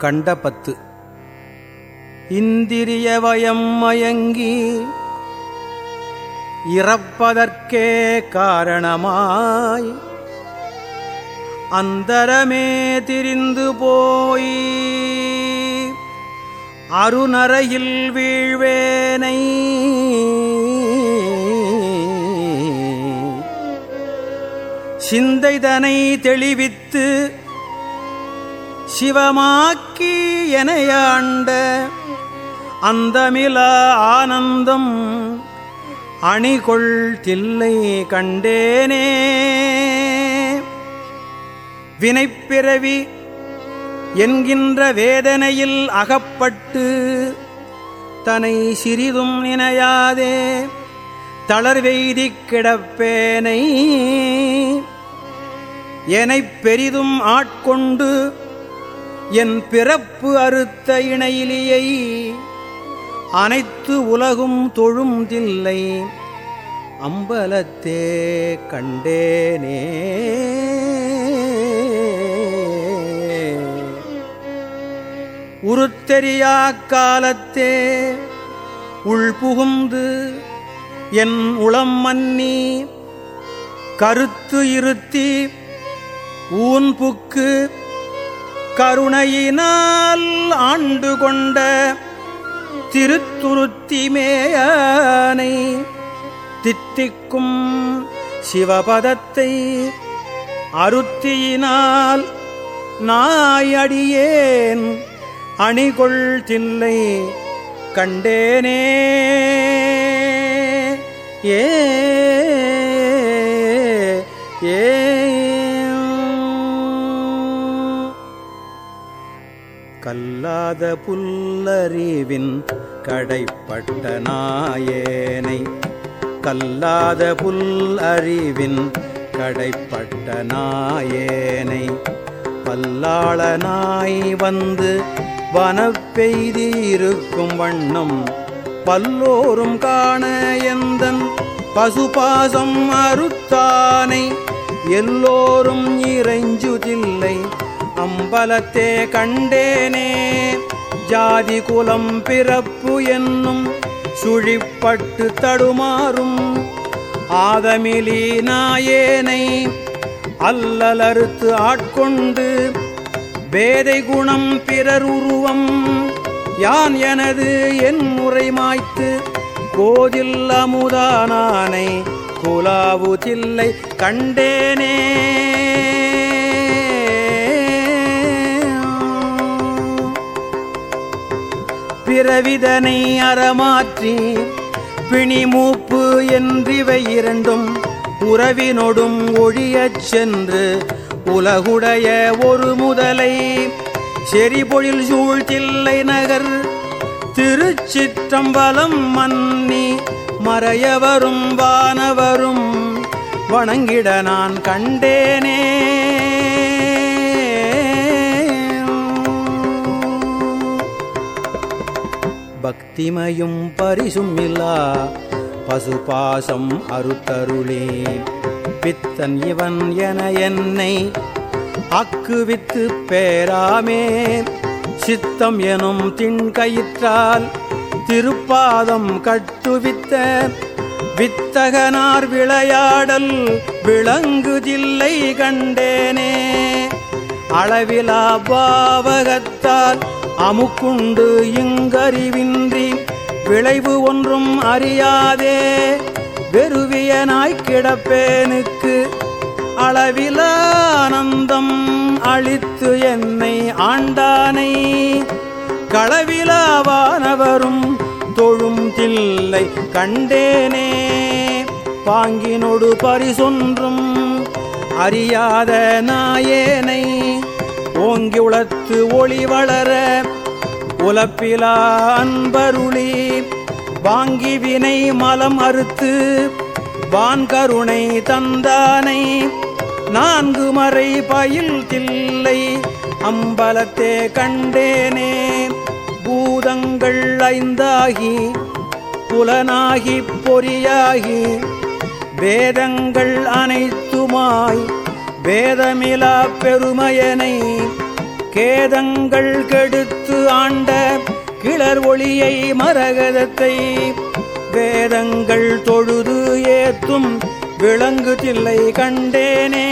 கண்ட கண்டபத்து இந்திரியவயம் மயங்கி இறப்பதற்கே காரணமாய் அந்தரமே திரிந்து போய் அருநரையில் வீழ்வேனை சிந்தைதனை தெளிவித்து சிவமாக்கி எனையாண்ட அந்தமில ஆனந்தம் அணிகொள் தில்லை கண்டேனே. வினைப்பிறவி என்கின்ற வேதனையில் அகப்பட்டு தனை சிறிதும் நினையாதே. தளர்வெய்தி கிடப்பேனை. எனைப் பெரிதும் ஆட்கொண்டு என் பிறப்பு அறுத்த இணையிலியை அனைத்து உலகும் தொழும் தில்லை அம்பலத்தே கண்டேனே. உருத்தெரியா காலத்தே உள்புகுந்து என் உளம் மன்னி கருத்து இருத்தி ஊன்புக்கு கருணையினால் ஆண்டு கொண்ட திருத்துருத்திமேயானை தித்திக்கும் சிவபதத்தை அருத்தியினால் நாயடியேன் அணிகொள் தில்லை கண்டேனே. ஏ ஏ கல்லாத புல்லறிவின் கடைப்பட்ட நாயேனை. கல்லாத புல் அறிவின் கடைப்பட்ட நாயேனை. பல்லாளனாய் வந்து வனப்பெய்தி இருக்கும் வண்ணம் பல்லோரும் காண எந்தன் பசுபாசம் அறுத்தானை. எல்லோரும் இறைஞ்சுதில்லை அம்பலத்தே கண்டேனே. ஜாதி குலம் பிறப்பு என்னும் சுழிப்பட்டு தடுமாறும் ஆதமிலி நாயேனை அல்லலறுத்து ஆட்கொண்டு வேதை குணம் பிறர் உருவம் யான் எனது என் முறை மாய்த்து கோதில் அமுதானானை குலாவு தில்லை கண்டேனே. பிறவிதனை அறமாற்றி பிணிமூப்பு என்றிவை இரண்டும் உறவினொடும் ஒழியச் சென்று உலகுடைய ஒரு முதலை செறிபொழில் சூழ்த்தில்லை நகர் திருச்சிற்றம்பலம் மன்னி மறையவரும் வானவரும் வணங்கிட நான் கண்டேனே. பக்திமையும் பரிசும் இல்லா பசுபாசம் அறுத்தருளே பித்தன் இவன் என என்னை அக்குவித்து பேராமே. சித்தம் எனும் திண்கயிற்றால் திருப்பாதம் கட்டுவித்த. வித்தகனார் விளையாடல் விளங்குதில்லை கண்டேனே. அளவிலா பாவகத்தால் அமுக்குண்டு இங்கறிவின்றி விளைவு ஒன்றும் அறியாதே. வெறுவியனாய்க் கிடப்பேனுக்கு அளவில ஆனந்தம் அளித்து என்னை ஆண்டானை. களவிலாவானவரும் தொழும் தில்லை கண்டேனே. பாங்கினொடு பரிசொன்றும் அறியாத நாயேனை. ஓங்கி உளத்து ஒளி வளர உலப்பிலா அன்பருளி வாங்கி வினை மலம் அறுத்து வான்கருணை தந்தானை நான்கு மறை பயில் தில்லை அம்பலத்தே கண்டேனே. பூதங்கள் ஐந்தாகி புலனாகி பொறியாகி வேதங்கள் அனைத்துமாய் வேதமிலா பெருமையனை கேதங்கள் கெடுத்து ஆண்ட கிளர் ஒளியை மரகதத்தை வேதங்கள் தொழுது ஏத்தும் விளங்கு தில்லை கண்டேனே.